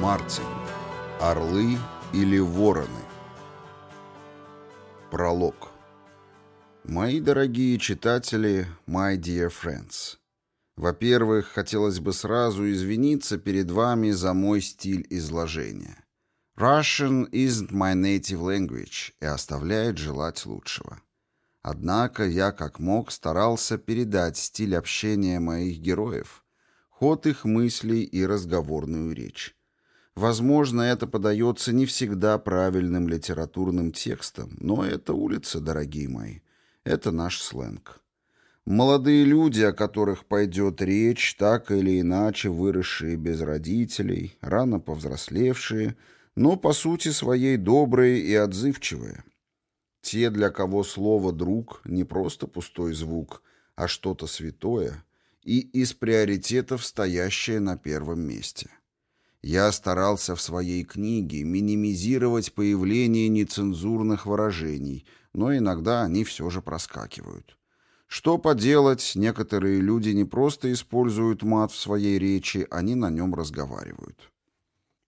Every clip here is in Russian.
Мартин. Орлы или вороны. Пролог. Мои дорогие читатели, my dear friends. Во-первых, хотелось бы сразу извиниться перед вами за мой стиль изложения. Russian isn't my native language и оставляет желать лучшего. Однако я как мог старался передать стиль общения моих героев, ход их мыслей и разговорную речь. Возможно, это подается не всегда правильным литературным текстом, но это улица, дорогие мои. Это наш сленг. Молодые люди, о которых пойдет речь, так или иначе выросшие без родителей, рано повзрослевшие, но по сути своей добрые и отзывчивые – те, для кого слово «друг» не просто пустой звук, а что-то святое и из приоритетов стоящее на первом месте. Я старался в своей книге минимизировать появление нецензурных выражений, но иногда они все же проскакивают. Что поделать, некоторые люди не просто используют мат в своей речи, они на нем разговаривают.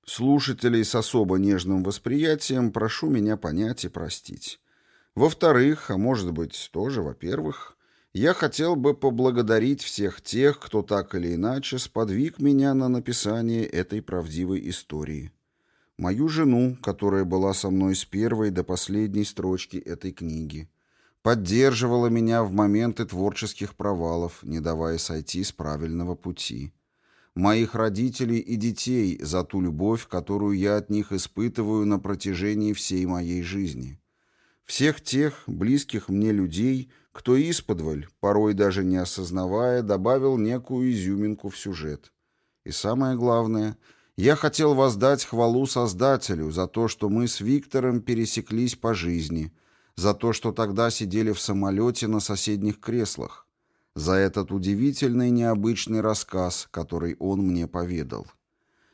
Слушателей с особо нежным восприятием прошу меня понять и простить. Во-вторых, а может быть тоже во-первых, я хотел бы поблагодарить всех тех, кто так или иначе сподвиг меня на написание этой правдивой истории. Мою жену, которая была со мной с первой до последней строчки этой книги, поддерживала меня в моменты творческих провалов, не давая сойти с правильного пути. Моих родителей и детей за ту любовь, которую я от них испытываю на протяжении всей моей жизни. Всех тех, близких мне людей, кто исподволь, порой даже не осознавая, добавил некую изюминку в сюжет. И самое главное, я хотел воздать хвалу Создателю за то, что мы с Виктором пересеклись по жизни, за то, что тогда сидели в самолете на соседних креслах, за этот удивительный необычный рассказ, который он мне поведал,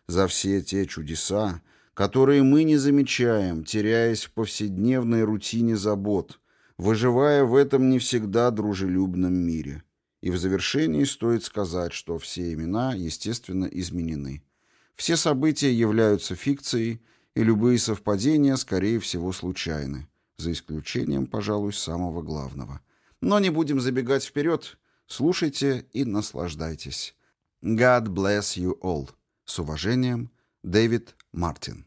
за все те чудеса, которые мы не замечаем, теряясь в повседневной рутине забот, выживая в этом не всегда дружелюбном мире. И в завершении стоит сказать, что все имена, естественно, изменены. Все события являются фикцией, и любые совпадения, скорее всего, случайны, за исключением, пожалуй, самого главного. Но не будем забегать вперед. Слушайте и наслаждайтесь. God bless you all. С уважением, Дэвид Мартин